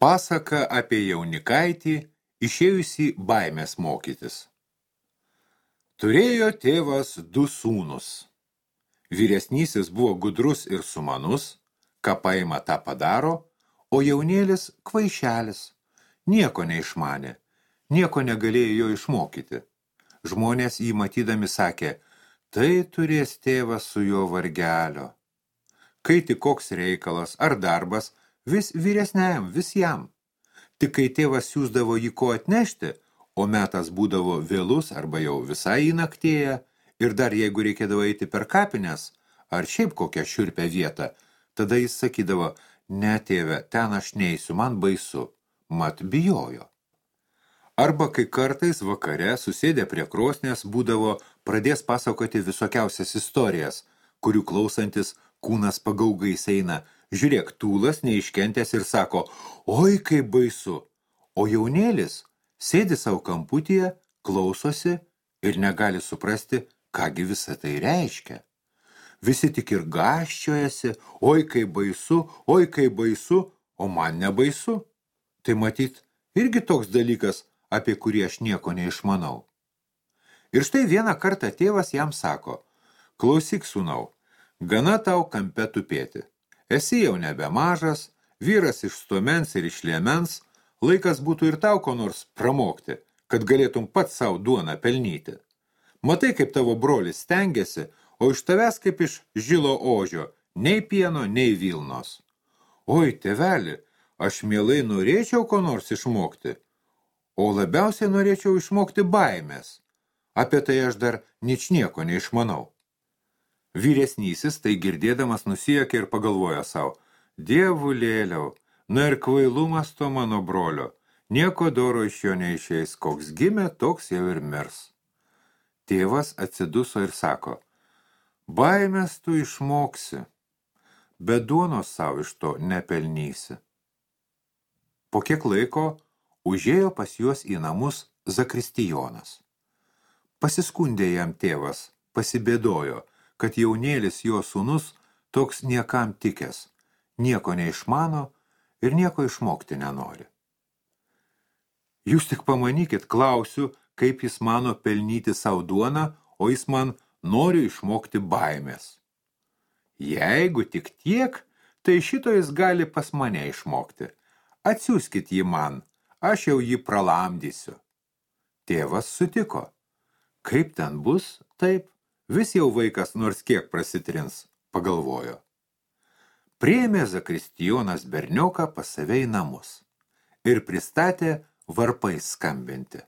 Pasaka apie jaunikaitį, išėjusį baimės mokytis. Turėjo tėvas du sūnus. Vyresnysis buvo gudrus ir sumanus, ką paima tą padaro, o jaunėlis kvaišelis, nieko neišmanė, nieko negalėjo jo išmokyti. Žmonės jį matydami sakė, tai turės tėvas su jo vargelio. Kai tik koks reikalas ar darbas, vis vyresniajam, vis jam. Tik kai tėvas siūsdavo jį ko atnešti, o metas būdavo vėlus arba jau visai įnaktėję, ir dar jeigu reikėdavo eiti per kapines, ar šiaip kokią šiurpę vietą, tada jis sakydavo, ne tėve, ten aš neįsiu, man baisu, mat bijojo. Arba kai kartais vakare susėdę prie krosnės būdavo pradės pasakoti visokiausias istorijas, kurių klausantis kūnas pagaugais eina – Žiūrėk, tūlas neiškentęs ir sako, oi kaip baisu. O jaunėlis sėdi savo kamputyje, klausosi ir negali suprasti, kągi visą tai reiškia. Visi tik ir gaščiojasi, oi kaip baisu, oi kaip baisu, o man nebaisu. Tai matyt, irgi toks dalykas, apie kurį aš nieko neišmanau. Ir štai vieną kartą tėvas jam sako, klausyk, sūnau, gana tau kampe tupėti. Esi jau nebe mažas, vyras iš stuomens ir iš liemens, laikas būtų ir tau ko nors pramokti, kad galėtum pats savo duoną pelnyti. Matai, kaip tavo brolis stengiasi, o iš tavęs kaip iš žilo ožio, nei pieno, nei vilnos. Oi, tėveli, aš mielai norėčiau ko nors išmokti, o labiausiai norėčiau išmokti baimės. Apie tai aš dar ničnieko neišmanau. Vyresnysis tai girdėdamas nusijokė ir pagalvojo savo, dievulėliau, na ir kvailumas to mano brolio, nieko doro iš jo neišeis, koks gimė, toks jau ir mirs. Tėvas atsiduso ir sako, baimės tu išmoksi, bet duonos savo iš to nepelnysi. Po kiek laiko užėjo pas juos į namus Zakristijonas. Pasiskundė jam tėvas, pasibėdojo, kad jaunėlis jo sūnus toks niekam tikęs, nieko neišmano ir nieko išmokti nenori. Jūs tik pamanykit, klausiu, kaip jis mano pelnyti savo duoną, o jis man nori išmokti baimės. Jeigu tik tiek, tai šito jis gali pas mane išmokti. Atsiųskit jį man, aš jau jį pralamdysiu. Tėvas sutiko. Kaip ten bus, taip Vis jau vaikas nors kiek prasitrins, pagalvojo. Priėmė Zakristijonas bernioką pas save į namus ir pristatė varpais skambinti.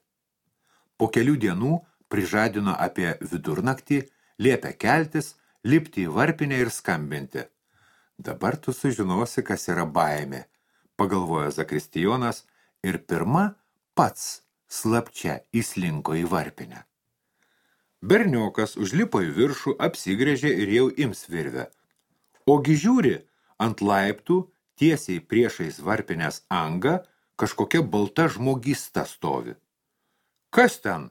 Po kelių dienų prižadino apie vidurnaktį, liepė keltis, lipti į varpinę ir skambinti. Dabar tu sužinosi, kas yra baimė, pagalvojo Zakristijonas ir pirma pats slapčia įslinko į varpinę. Berniokas užlipo į viršų, apsigrėžė ir jau ims virvę. Ogi žiūri, ant laiptų, tiesiai priešais varpinės angą, kažkokia balta žmogista stovi. Kas ten?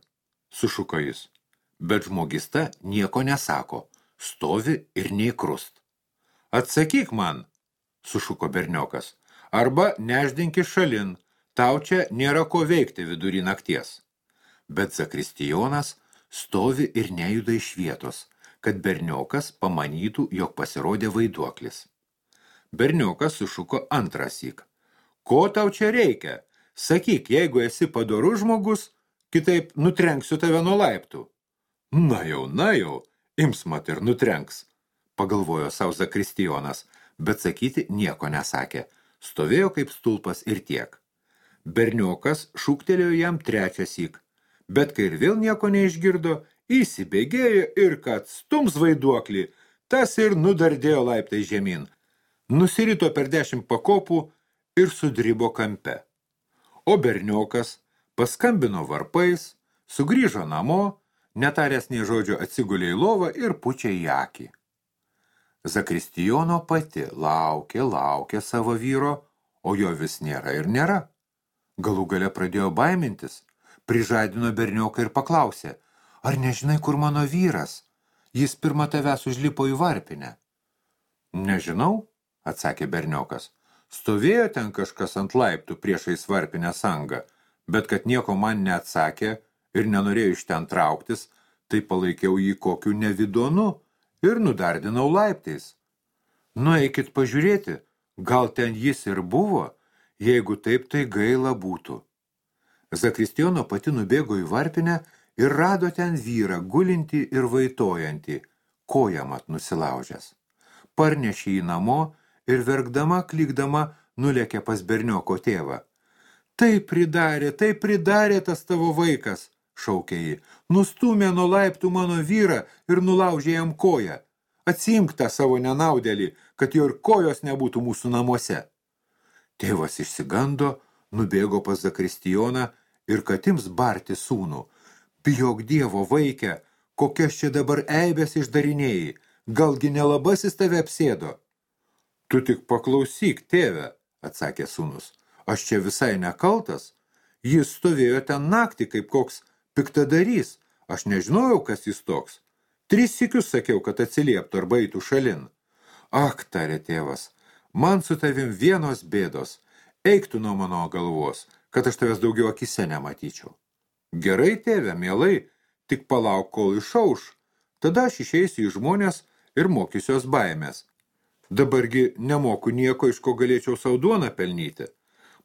sušuko jis. Bet žmogista nieko nesako, stovi ir neįkrust. Atsakyk man, sušuko berniokas, arba neždinki šalin, tau čia nėra ko veikti vidury nakties. Bet Zakristijonas stovi ir nejuda iš vietos, kad berniokas pamanytų, jog pasirodė vaiduoklis. Berniokas sušuko antrąsyk. Ko tau čia reikia? Sakyk, jeigu esi padorus žmogus, kitaip nutrenksiu tave nuo laiptų. Na jau, na jau, ims mat ir nutrenks, pagalvojo savo Zakristijonas, bet sakyti nieko nesakė. Stovėjo kaip stulpas ir tiek. Berniokas šūktelėjo jam trečią syk bet kai ir vėl nieko neišgirdo, įsibėgėjo ir kad stums vaiduoklį, tas ir nudardėjo laiptai žemyn. Nusirito per dešimt pakopų ir sudribo kampe. O berniokas paskambino varpais, sugrįžo namo, netaręs nei žodžio atsigulė į lovą ir pučia į akį. Zakristijono pati laukė, laukė savo vyro, o jo vis nėra ir nėra. Galų gale pradėjo baimintis, prižadino bernioką ir paklausė, ar nežinai, kur mano vyras? Jis pirmą tavęs užlipo į varpinę. Nežinau, atsakė berniokas. Stovėjo ten kažkas ant laiptų priešais varpinę sangą, bet kad nieko man neatsakė ir nenorėjo iš ten trauktis, tai palaikiau jį kokiu nevidonu ir nudardinau laiptais. Nueikit pažiūrėti, gal ten jis ir buvo, jeigu taip tai gaila būtų. Zakristijono pati nubėgo į varpinę ir rado ten vyrą gulinti ir vaitojantį, kojam at nusilaužęs. Parnešė jį namo ir verkdama, klykdama, nulėkė pas bernioko tėvą. Taip pridarė, taip pridarė tas tavo vaikas, šaukė jį. Nustumė nuo laiptų mano vyrą ir nulaužė jam koją. Atsimk tą savo nenaudėlį, kad jo ir kojos nebūtų mūsų namuose. Tėvas išsigando, nubėgo pas Zakristijoną ir katims barti sūnų. Bijok dievo vaikę, kokias čia dabar eibės išdarinėjai, galgi nelabasis tave apsėdo. Tu tik paklausyk, tėve, atsakė sūnus, aš čia visai nekaltas. Jis stovėjo ten naktį kaip koks piktadarys, aš nežinojau, kas jis toks. Tris sikius sakiau, kad atsilieptų arba eitų šalin. Ak, tarė tėvas, man su tavim vienos bėdos, eiktų nuo mano galvos, kad aš tavęs daugiau akise nematyčiau. Gerai, tėve, mielai, tik palauk, kol išauš, tada aš išeisiu į žmonės ir mokysiuos baimės. Dabargi nemoku nieko, iš ko galėčiau sauduoną pelnyti.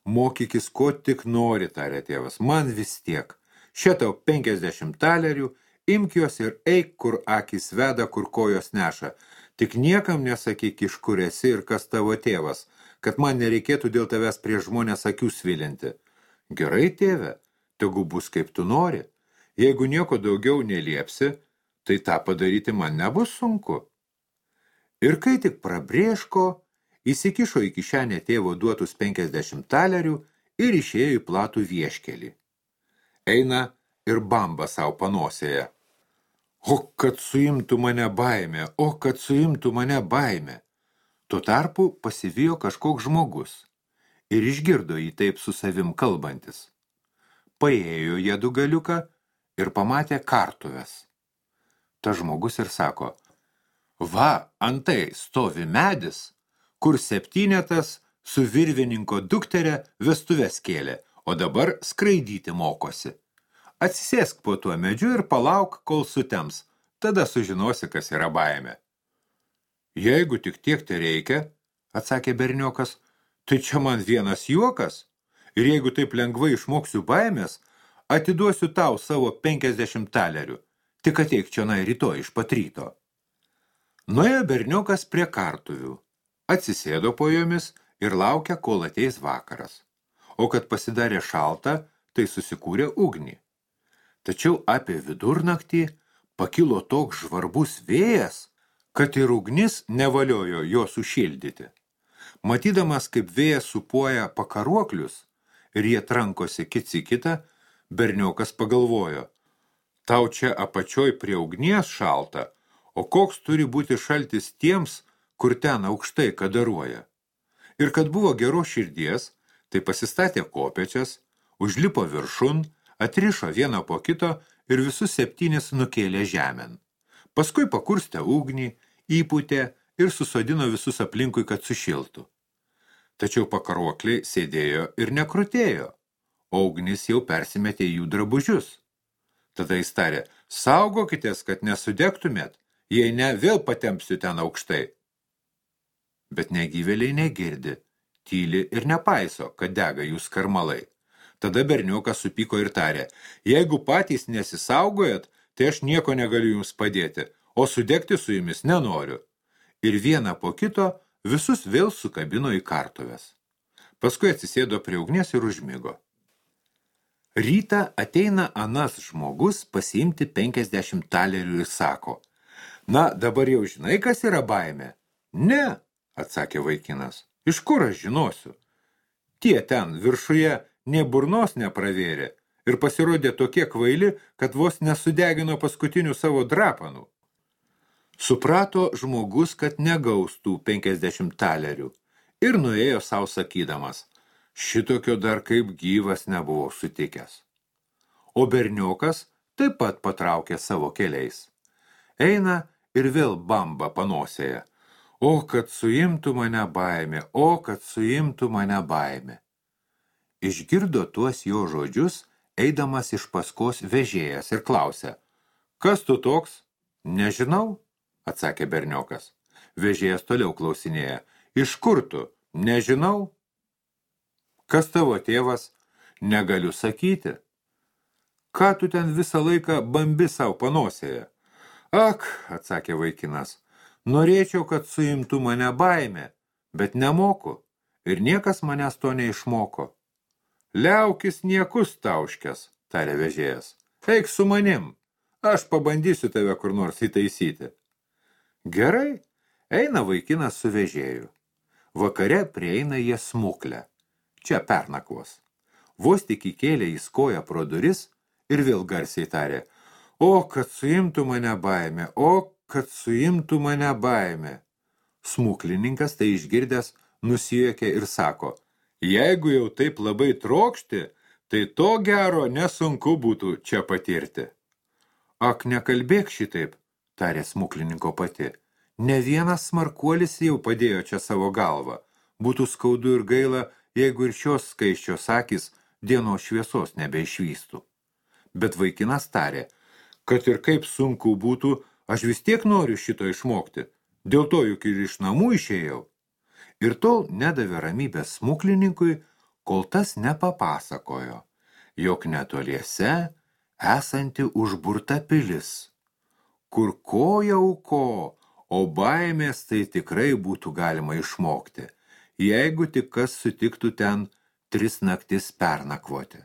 Mokykis, ko tik nori, tarė tėvas, man vis tiek. Šitau 50 talerių – Imk juos ir eik, kur akis veda, kur kojos neša. Tik niekam nesakyk, iš kur esi ir kas tavo tėvas, kad man nereikėtų dėl tavęs prie žmonės akių svilinti. Gerai, tėve, tegu bus kaip tu nori. Jeigu nieko daugiau neliepsi, tai tą padaryti man nebus sunku. Ir kai tik prabrėško, įsikišo į kišenę tėvo duotus 50 talerių ir išėjo į platų vieškelį. Eina ir bamba savo panosėje. O kad suimtų mane baimė, o kad suimtų mane baimė. Tuo tarpu pasivijo kažkoks žmogus ir išgirdo jį taip su savim kalbantis. Paėjo jie du galiuką ir pamatė kartuves. Ta žmogus ir sako, va, antai stovi medis, kur septynetas su virvininko dukterė vestuves kėlė, o dabar skraidyti mokosi. Atsisėsk po tuo medžiu ir palauk, kol sutems. Tada sužinosi, kas yra baimė. Jeigu tik tiek te reikia, atsakė berniokas, tai čia man vienas juokas. Ir jeigu taip lengvai išmoksiu baimės, atiduosiu tau savo 50 talerių. Tik ateik čionai rytoj iš patryto. Nuėjo berniokas prie kartuvių, atsisėdo po jomis ir laukia, kol ateis vakaras. O kad pasidarė šalta, tai susikūrė ugnį. Tačiau apie vidurnaktį pakilo toks žvarbus vėjas, kad ir ugnis nevaliojo jo sušildyti. Matydamas, kaip vėjas supuoja pakaruoklius ir jie trankosi kits į kitą, berniokas pagalvojo, tau čia apačioj prie ugnies šalta, o koks turi būti šaltis tiems, kur ten aukštai kadaruoja. Ir kad buvo geros širdies, tai pasistatė kopečias, užlipo viršun atrišo vieną po kito ir visus septynis nukėlė žemėn. Paskui pakurstė ugnį, įputė ir susodino visus aplinkui, kad sušiltų. Tačiau pakaruokliai sėdėjo ir nekrutėjo, o ugnis jau persimetė jų drabužius. Tada jis tarė, saugokitės, kad nesudegtumėt, jei ne, vėl patempsiu ten aukštai. Bet negyvėliai negirdi, tyli ir nepaiso, kad dega jų skarmalai. Tada berniokas supyko ir tarė, jeigu patys nesisaugojat, tai aš nieko negaliu jums padėti, o sudegti su jumis nenoriu. Ir vieną po kito visus vėl sukabino į kartuves. Paskui atsisėdo prie ugnies ir užmigo. Rytą ateina anas žmogus pasiimti 50 talerių ir sako, na, dabar jau žinai, kas yra baimė? Ne, atsakė vaikinas, iš kur aš žinosiu? Tie ten viršuje nė burnos nepravėrė ir pasirodė tokie kvaili, kad vos nesudegino paskutinių savo drapanų. Suprato žmogus, kad negaustų 50 talerių ir nuėjo savo sakydamas, šitokio dar kaip gyvas nebuvo sutikęs. O berniokas taip pat patraukė savo keliais. Eina ir vėl bamba panosėje, O, kad suimtų mane baimė, o, kad suimtų mane baimė. Išgirdo tuos jo žodžius, eidamas iš paskos vežėjas ir klausė, kas tu toks? Nežinau, atsakė berniokas. Vežėjas toliau klausinėja, iš kur tu? Nežinau. Kas tavo tėvas? Negaliu sakyti. Ką tu ten visą laiką bambi savo panosėje? Ak, atsakė vaikinas, norėčiau, kad suimtų mane baimė, bet nemoku ir niekas manęs to neišmoko. Liaukis niekus tauškės, tarė vežėjas. Eik su manim, aš pabandysiu tave kur nors įtaisyti. Gerai, eina vaikinas su vežėju. Vakare prieina jie smuklę. Čia pernakvos. Vos tik įkėlė į skoją pro duris ir vėl garsiai tarė, o, kad suimtų mane baimė, o, kad suimtų mane baimė. Smuklininkas tai išgirdęs nusijuokė ir sako, jeigu jau taip labai trokšti, tai to gero nesunku būtų čia patirti. Ak, nekalbėk šitaip, tarė smuklininko pati. Ne vienas smarkuolis jau padėjo čia savo galvą. Būtų skaudu ir gaila, jeigu ir šios skaiščios akis dienos šviesos nebeišvystų. Bet vaikinas tarė, kad ir kaip sunku būtų, aš vis tiek noriu šito išmokti. Dėl to juk ir iš namų išėjau. Ir tol nedavė ramybės smuklininkui, kol tas nepapasakojo, jog netoliese esanti užburta pilis, kur ko jau ko, o baimės tai tikrai būtų galima išmokti, jeigu tik kas sutiktų ten tris naktis pernakvoti.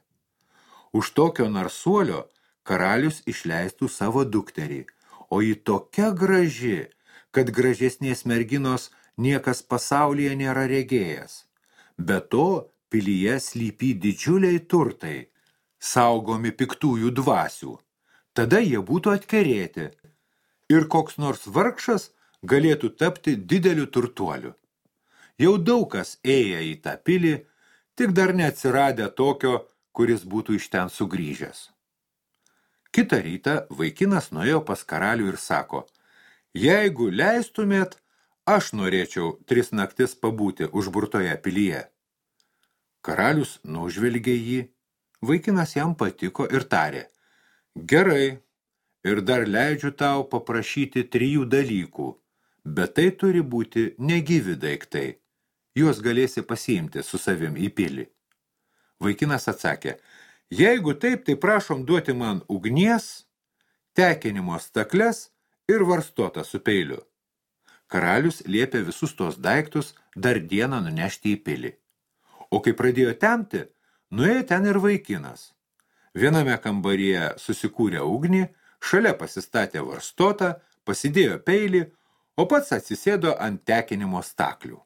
Už tokio narsuolio karalius išleistų savo dukterį, o ji tokia graži, kad gražesnės merginos niekas pasaulyje nėra regėjęs. Be to, pilyje slypy didžiuliai turtai, saugomi piktųjų dvasių. Tada jie būtų atkerėti ir koks nors vargšas galėtų tapti dideliu turtuoliu. Jau daug kas ėję į tą pilį, tik dar neatsiradę tokio, kuris būtų iš ten sugrįžęs. Kita rytą vaikinas nuėjo pas karalių ir sako, jeigu leistumėt, aš norėčiau tris naktis pabūti užburtoje pilyje. Karalius nužvelgė jį, vaikinas jam patiko ir tarė, gerai, ir dar leidžiu tau paprašyti trijų dalykų, bet tai turi būti negyvi daiktai. Juos galėsi pasiimti su savim į pilį. Vaikinas atsakė, jeigu taip, tai prašom duoti man ugnies, tekinimo stakles ir varstotą su peiliu. Karalius liepė visus tos daiktus dar dieną nunešti į pilį. O kai pradėjo temti, nuėjo ten ir vaikinas. Viename kambaryje susikūrė ugnį, šalia pasistatė varstotą, pasidėjo peilį, o pats atsisėdo ant tekinimo staklių.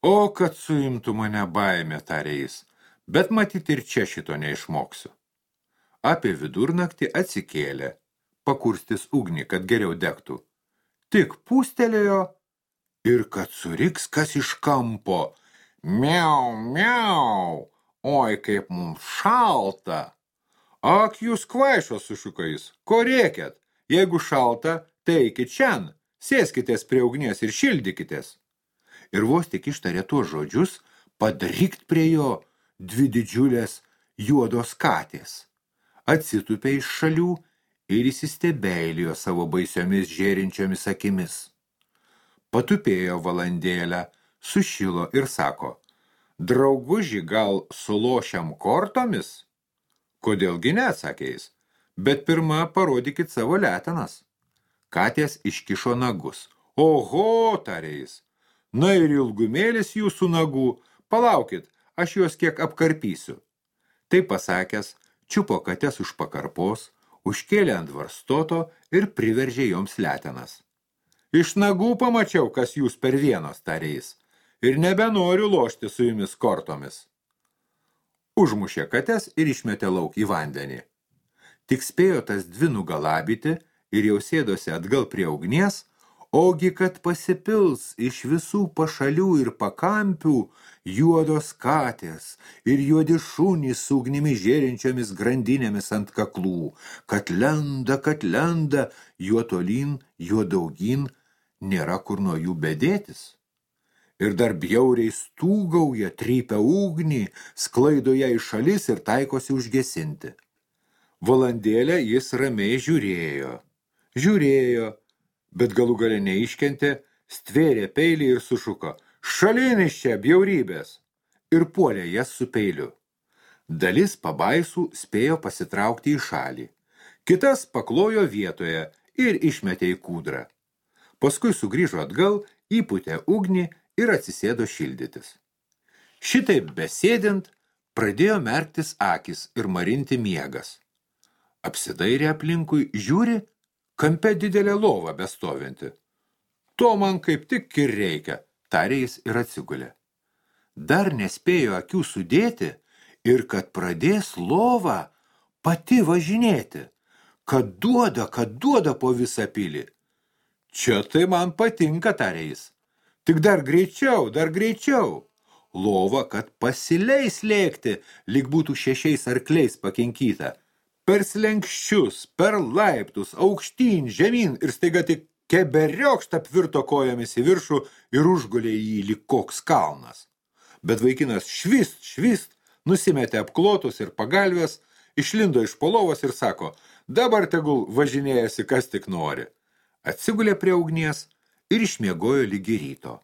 O, kad suimtų mane baimė, tarė jis, bet matyt ir čia šito neišmoksiu. Apie vidurnaktį atsikėlė, pakurstis ugnį, kad geriau degtų. Tik pūstelėjo ir kad suriks kas iš kampo. Miau, miau, oi kaip mums šalta. Ak, jūs kvaišos su šukais, ko rėkėt? Jeigu šalta, tai eikit šiandien, sėskitės prie ugnies ir šildykitės. Ir vos tik ištarė tuos žodžius, padrikt prie jo dvi didžiulės juodos katės. Atsitupė iš šalių ir įsistebeilijo savo baisiomis žėrinčiomis akimis. Patupėjo valandėlę, sušilo ir sako, drauguži gal sulošiam kortomis? Kodėlgi ne, sakė jis, bet pirma parodykit savo letenas. Katės iškišo nagus. Oho, tarė jis, na ir ilgumėlis jūsų nagų, palaukit, aš juos kiek apkarpysiu. Tai pasakęs, čiupo kates už pakarpos, užkėlė ant varstoto ir priveržė joms letenas. Iš nagų pamačiau, kas jūs per vienos, tarė jis, ir nebenoriu lošti su jumis kortomis užmušė kates ir išmetė lauk į vandenį. Tik spėjo tas dvi nugalabyti ir jau sėdosi atgal prie ugnies, ogi kad pasipils iš visų pašalių ir pakampių juodos katės ir juodi šunys su ugnimi žėrinčiomis grandinėmis ant kaklų, kad lenda, kad lenda, juo tolyn, juo daugyn, nėra kur nuo jų bedėtis. Ir dar bjauriai stūgauja, trypia ugnį, sklaido ją į šalis ir taikosi užgesinti. Valandėlę jis ramiai žiūrėjo. Žiūrėjo, bet galų gale neiškentė, stvėrė peilį ir sušuko. Šalin iš čia, bjaurybės! Ir puolė jas su peiliu. Dalis pabaisų spėjo pasitraukti į šalį. Kitas paklojo vietoje ir išmetė į kūdrą. Paskui sugrįžo atgal, įputė ugnį ir atsisėdo šildytis. Šitaip besėdint, pradėjo merktis akis ir marinti miegas. Apsidairė aplinkui, žiūri, kampe didelė lova bestovinti. To man kaip tik ir reikia, tarė jis ir atsigulė. Dar nespėjo akių sudėti ir kad pradės lova pati važinėti, kad duoda, kad duoda po visą pilį. Čia tai man patinka, tarė jis. Tik dar greičiau, dar greičiau. Lova, kad pasileis lėkti, lyg būtų šešiais arkliais pakenkyta. Per slenkščius, per laiptus, aukštyn, žemyn ir staiga tik keberiokšta apvirto kojomis į viršų ir užgulė jį lyg koks kalnas. Bet vaikinas švist, švist, nusimetė apklotus ir pagalvės, išlindo iš polovos ir sako, dabar tegul važinėjasi kas tik nori. Atsigulė prie ugnies ir išmiegojo lygi ryto.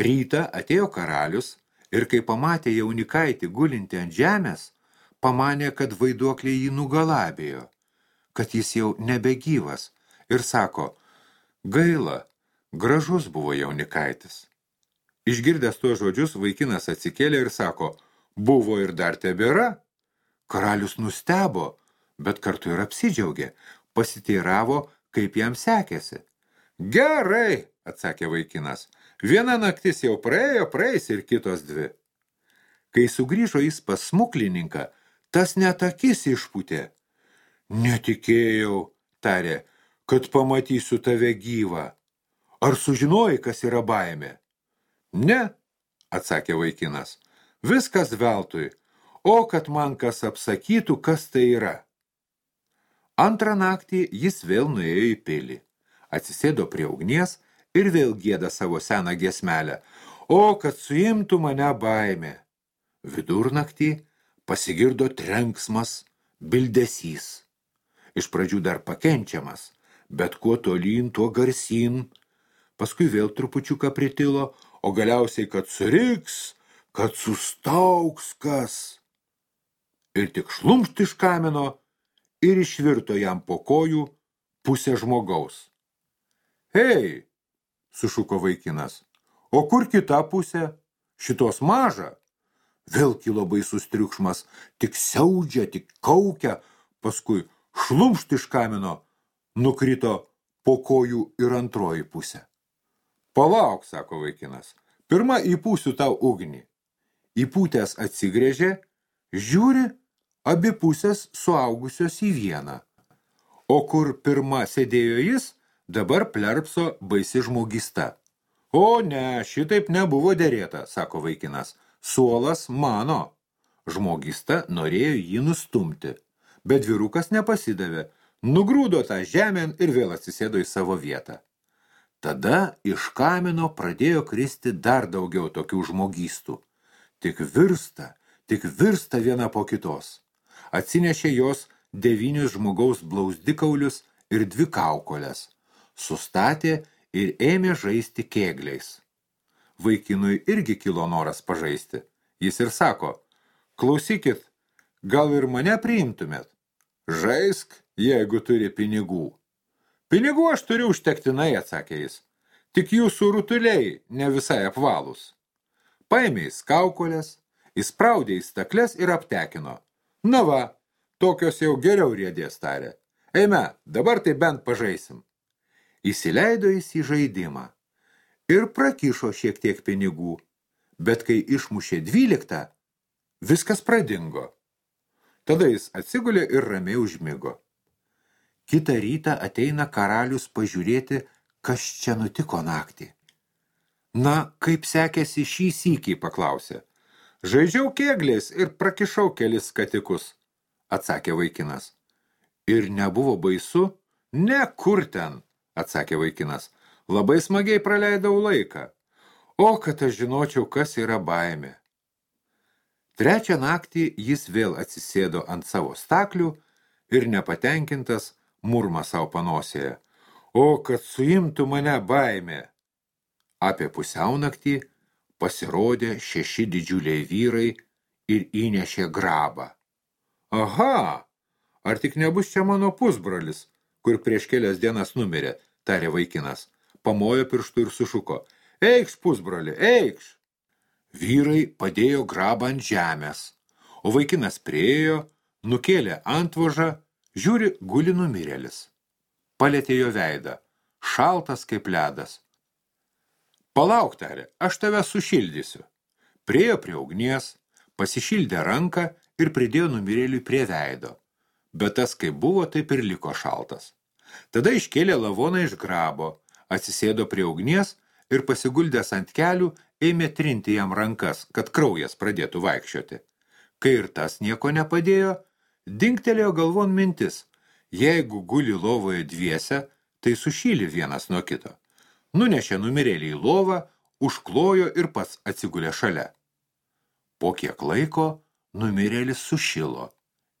Rytą atėjo karalius ir kai pamatė jaunikaitį gulinti ant žemės, pamanė, kad vaiduoklė jį nugalabėjo, kad jis jau nebegyvas ir sako, gaila, gražus buvo jaunikaitis. Išgirdęs tuos žodžius, vaikinas atsikėlė ir sako, buvo ir dar tebėra. Karalius nustebo, bet kartu ir apsidžiaugė, pasiteiravo, kaip jam sekėsi. Gerai, atsakė vaikinas, viena naktis jau praėjo, praeis ir kitos dvi. Kai sugrįžo jis pas smuklininką, tas net akis išputė. Netikėjau, tarė, kad pamatysiu tave gyvą. Ar sužinojai, kas yra baimė? Ne, atsakė vaikinas, viskas veltui, o kad man kas apsakytų, kas tai yra. Antrą naktį jis vėl nuėjo į pilį, atsisėdo prie ugnies ir vėl gėda savo seną giesmelę, o kad suimtų mane baimė. Vidurnaktį pasigirdo trenksmas, bildesys. Iš pradžių dar pakenčiamas, bet kuo tolyn, tuo garsyn. Paskui vėl trupučiuką pritilo, o galiausiai, kad suriks, kad sustauks kas. Ir tik šlumšt iš kamino ir išvirto jam po kojų pusę žmogaus. Hei, sušuko vaikinas, o kur kita pusė? Šitos maža? Vėl kilo baisus triukšmas, tik siaudžia, tik kaukia, paskui šlumšt iš kamino, nukrito po kojų ir antroji pusė. Palauk, sako vaikinas, pirma įpūsiu tau ugnį. Įpūtęs atsigrėžė, žiūri, abi pusės suaugusios į vieną. O kur pirma sėdėjo jis, dabar plerpso baisi žmogista. O ne, šitaip nebuvo dėrėta, sako vaikinas suolas mano. Žmogista norėjo jį nustumti, bet vyrukas nepasidavė, nugrūdo tą žemėn ir vėl atsisėdo į savo vietą. Tada iš kamino pradėjo kristi dar daugiau tokių žmogystų. Tik virsta, tik virsta viena po kitos. Atsinešė jos devynius žmogaus blausdikaulius ir dvi kaukolės. Sustatė ir ėmė žaisti kėgliais. Vaikinui irgi kilo noras pažaisti. Jis ir sako, klausykit, gal ir mane priimtumėt? Žaisk, jeigu turi pinigų. Pinigų aš turiu užtektinai, atsakė jis. Tik jūsų rutuliai ne visai apvalus. Paėmė į skaukolės, įspraudė į stakles ir aptekino. Na va, tokios jau geriau riedės tarė. Eime, dabar tai bent pažaisim. Įsileido jis į žaidimą ir prakišo šiek tiek pinigų, bet kai išmušė dvyliktą, viskas pradingo. Tada jis atsigulė ir ramiai užmigo. Kitą rytą ateina karalius pažiūrėti, kas čia nutiko naktį. Na, kaip sekėsi šį sykį, paklausė. Žaidžiau kėglės ir prakišau kelis skatikus, atsakė vaikinas. Ir nebuvo baisu? Ne, kur ten, atsakė vaikinas. Labai smagiai praleidau laiką. O, kad aš žinočiau, kas yra baimė. Trečią naktį jis vėl atsisėdo ant savo staklių ir nepatenkintas murma savo panosėje. O, kad suimtų mane baimė. Apie pusiaunaktį pasirodė šeši didžiuliai vyrai ir įnešė grabą. Aha, ar tik nebus čia mano pusbrolis, kur prieš kelias dienas numirė, tarė vaikinas. Pamojo pirštų ir sušuko. Eikš, pusbroli, eikš. Vyrai padėjo grabą ant žemės, o vaikinas priejo, nukėlė antvožą, žiūri, guli numirėlis. Palėtė jo veidą, šaltas kaip ledas. Palauk, tarė, aš tave sušildysiu. Priejo prie ugnies, pasišildė ranką ir pridėjo numirėliui prie veido. Bet tas, kaip buvo, taip ir liko šaltas. Tada iškėlė lavoną iš grabo, atsisėdo prie ugnies ir pasiguldęs ant kelių ėmė trinti jam rankas, kad kraujas pradėtų vaikščioti. Kai ir tas nieko nepadėjo, dingtelėjo galvon mintis. Jeigu guli lovoje dviese, tai sušyli vienas nuo kito. Nunešė numirėlį į lovą, užklojo ir pats atsigulė šalia. Po kiek laiko numirėlis sušilo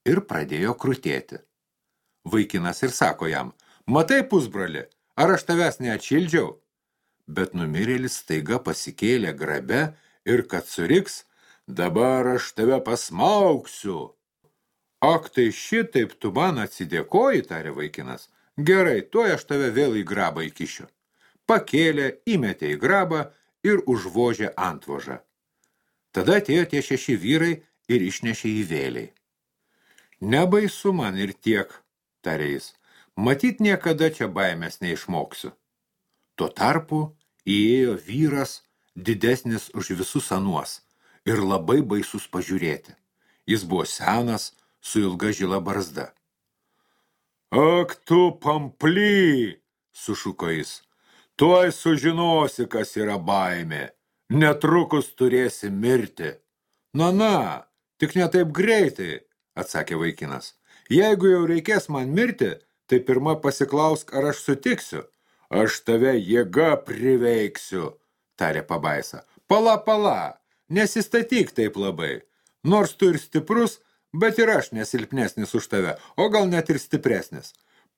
ir pradėjo krutėti. Vaikinas ir sako jam, matai pusbrali, ar aš tavęs neatšildžiau? Bet numirėlis staiga pasikėlė grabe ir kad suriks, dabar aš tave pasmauksiu. Ak, tai šitaip tu man atsidėkoji, tarė vaikinas. Gerai, tuoj aš tave vėl į grabą įkišiu. Pakėlė, įmetė į grabą ir užvožė antvožą. Tada atėjo tie šeši vyrai ir išnešė į vėliai. Nebaisu man ir tiek, tarė jis, matyt niekada čia baimės neišmoksiu. Tuo tarpu įėjo vyras didesnis už visus anuos ir labai baisus pažiūrėti. Jis buvo senas, su ilga žila barzda. Ak tu pamply, sušuko jis, tuoj sužinosi, kas yra baimė, netrukus turėsi mirti. Na, na, Tik ne taip greitai, atsakė vaikinas. Jeigu jau reikės man mirti, tai pirma pasiklausk, ar aš sutiksiu. Aš tave jėga priveiksiu, tarė pabaisa. Pala, pala, nesistatyk taip labai. Nors tu ir stiprus, bet ir aš nesilpnesnis už tave, o gal net ir stipresnis.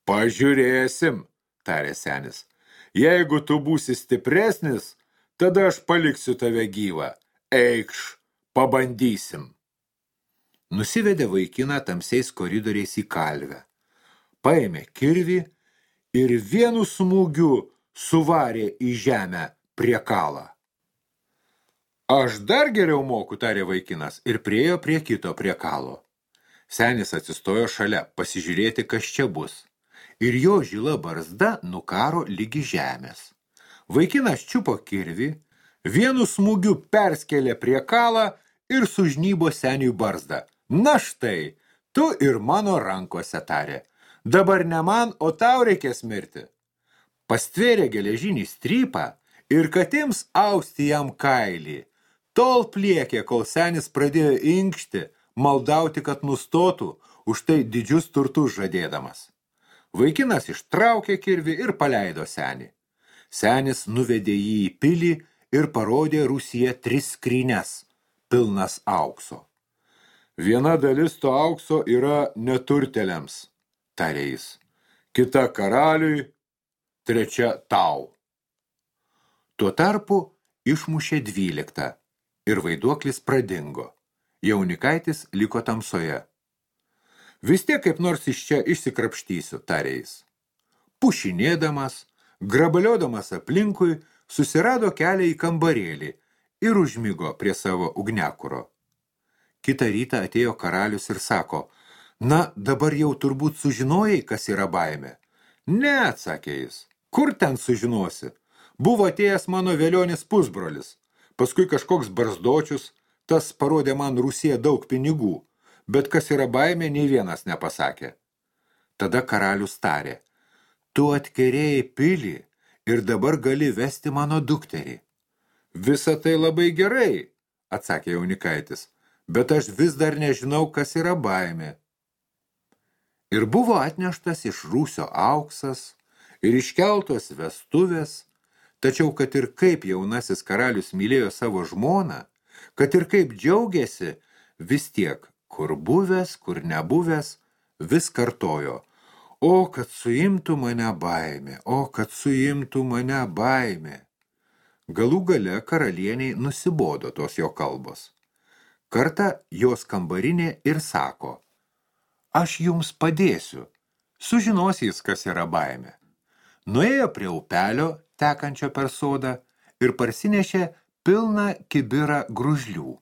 Pažiūrėsim, tarė senis. Jeigu tu būsi stipresnis, tada aš paliksiu tave gyvą. Eikš, pabandysim nusivedė vaikiną tamsiais koridoriais į kalvę, paėmė kirvį ir vienu smūgiu suvarė į žemę prie kalą. Aš dar geriau moku, tarė vaikinas, ir priejo prie kito prie kalo. Senis atsistojo šalia, pasižiūrėti, kas čia bus, ir jo žila barzda nukaro lygi žemės. Vaikinas čiupo kirvį, vienu smūgiu perskelė prie kalą ir sužnybo seniui barzdą. Na štai, tu ir mano rankose tarė. Dabar ne man, o tau reikės mirti. Pastvėrė geležinį strypą ir katims austi jam kailį. Tol pliekė, kol senis pradėjo inkšti, maldauti, kad nustotų, už tai didžius turtus žadėdamas. Vaikinas ištraukė kirvį ir paleido senį. Senis nuvedė jį į pilį ir parodė Rusiją tris skrynes, pilnas aukso. Viena dalis to aukso yra neturteliams, tarė jis, kita karaliui, trečia tau. Tuo tarpu išmušė dvyliktą ir vaiduoklis pradingo. Jaunikaitis liko tamsoje. Vis tiek kaip nors iš čia išsikrapštysiu, tarė jis. Pušinėdamas, grabaliodamas aplinkui, susirado kelią į kambarėlį ir užmigo prie savo ugnekuro. Kitą rytą atėjo karalius ir sako, na, dabar jau turbūt sužinojai, kas yra baimė. Ne, atsakė jis, kur ten sužinosi? Buvo atėjęs mano vėlionis pusbrolis, paskui kažkoks barzdočius, tas parodė man Rusija daug pinigų, bet kas yra baimė, nei vienas nepasakė. Tada karalius tarė, tu atkerėjai pilį ir dabar gali vesti mano dukterį. Visa tai labai gerai, atsakė jaunikaitis, bet aš vis dar nežinau, kas yra baimė. Ir buvo atneštas iš rūsio auksas ir iškeltos vestuvės, Tačiau, kad ir kaip jaunasis karalius mylėjo savo žmoną, kad ir kaip džiaugiasi, vis tiek, kur buvęs, kur nebuvęs, vis kartojo, o kad suimtų mane baimė, o kad suimtų mane baimė. Galų gale karalieniai nusibodo tos jo kalbos. Kartą jos kambarinė ir sako, aš jums padėsiu, sužinos jis, kas yra baimė. Nuėjo prie upelio, tekančio per sodą, ir parsinešė pilną kibirą gružlių.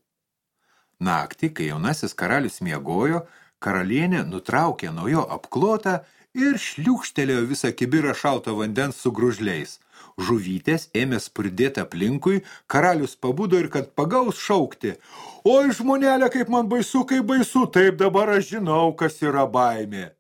Naktį, kai jaunasis karalius miegojo, karalienė nutraukė nuo jo apklotą ir šliūkštelėjo visą kibirą šalto vandens su gružliais. Žuvytės ėmė spurdėti aplinkui, karalius pabudo ir kad pagaus šaukti. Oi, žmonelė, kaip man baisu, kaip baisu, taip dabar aš žinau, kas yra baimė.